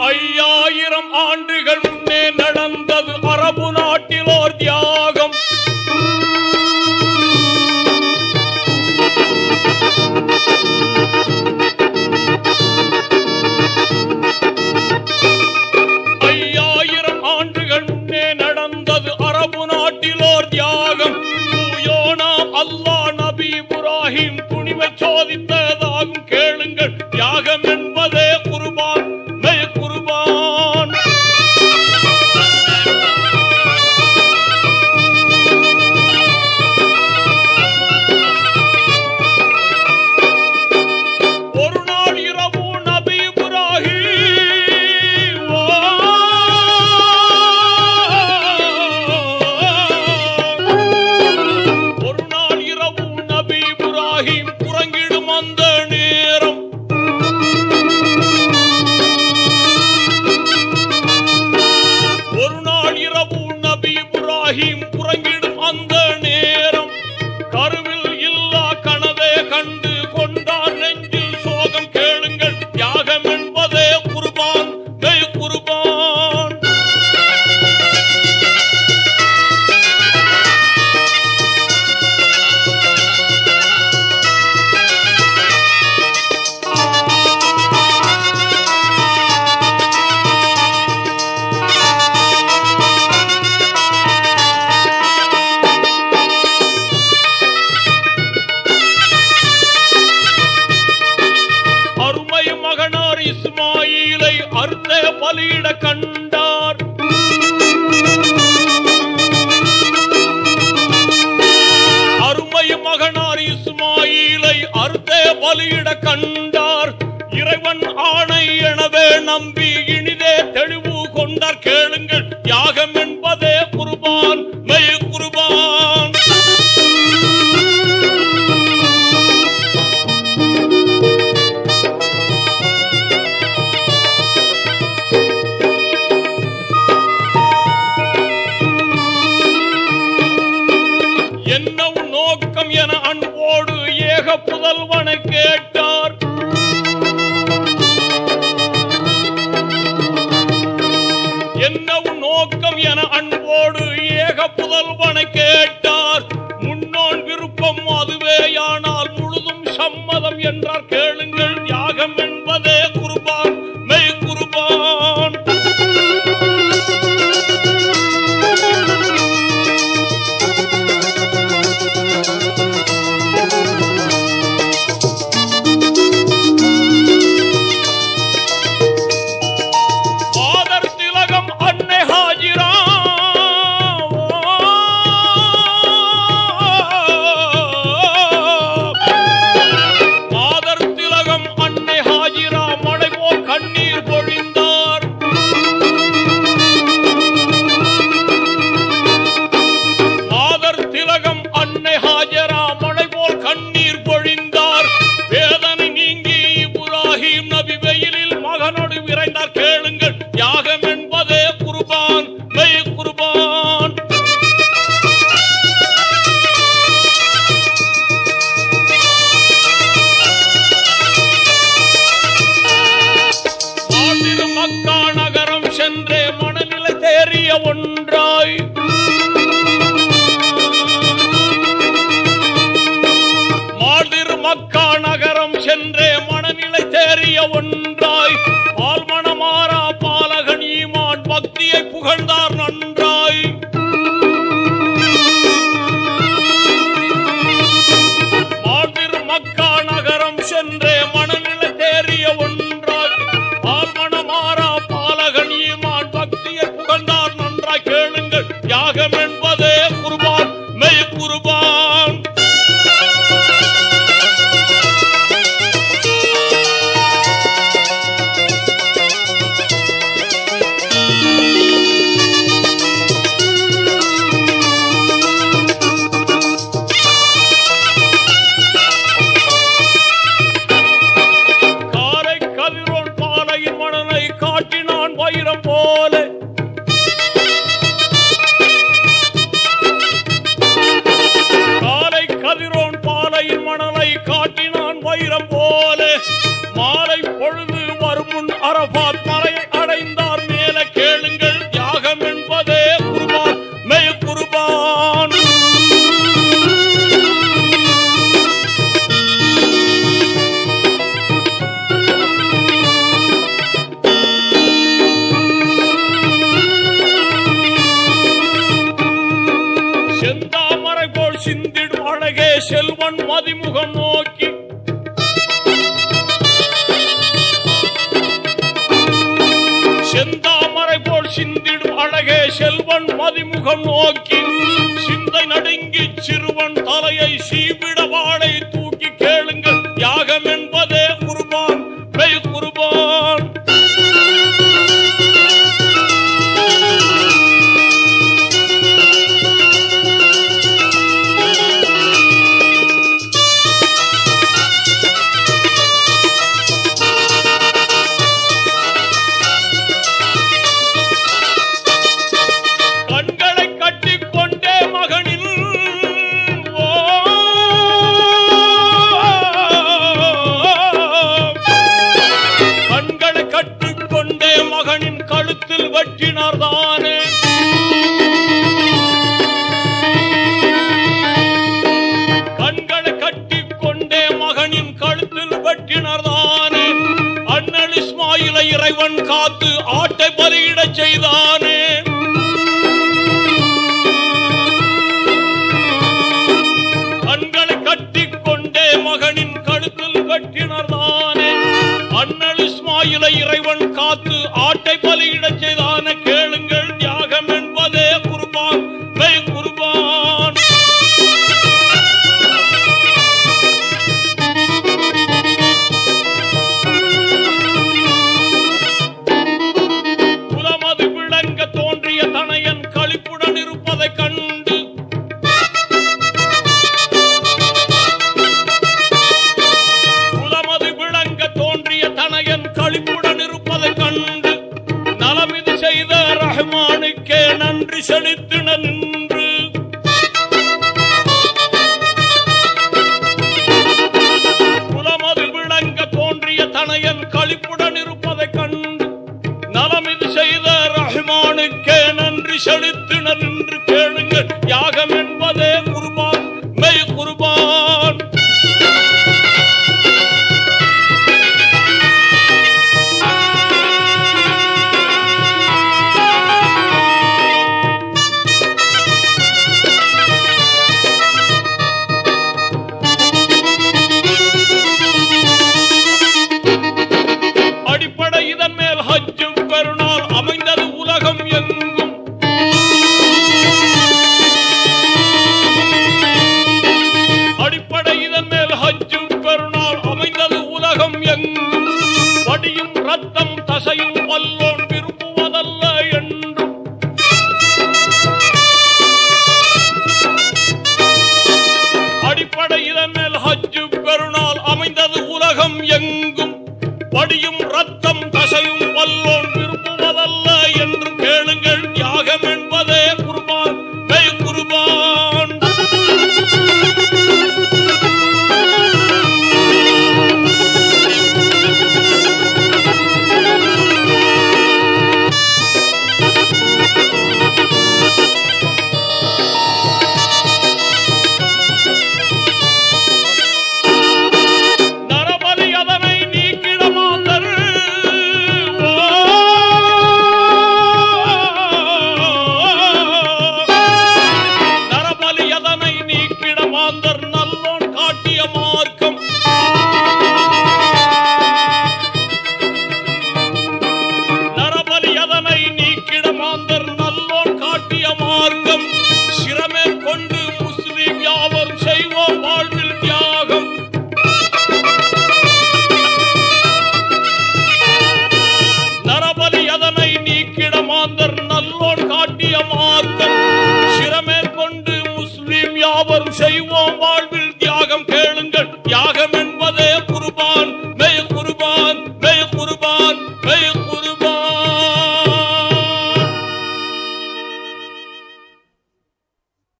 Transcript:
ஐயாயிரம் ஆண்டுகள் முன்னே நடந்தது அரபு புதல்வனை கேட்டார் மனநிலை தேறிய காட்டினான் வைரம் போல. மாலை பொழுது வரும் முன் அரபாத் மலையை அடைந்தார். மேல கேளுங்கள் தியாகம் என்பதே குருபான் மெய் குருபான். செந்தாமரை போல் சிந்திடும் அழகே செல்வன் மதிமுகம் செந்தாமரை போல் சிந்திடு அழகே செல்வன் மதிமுகம் நோக்கி. சிந்தை நடுங்கி சிறுவன் தலையை சீவிட அண்ணல் இஸ்மாயிலை இறைவன் காத்து ஆட்டை பலியிடச் செய்தான் இதன் மேல் ஹஜ்ஜும் பெருநாள் அம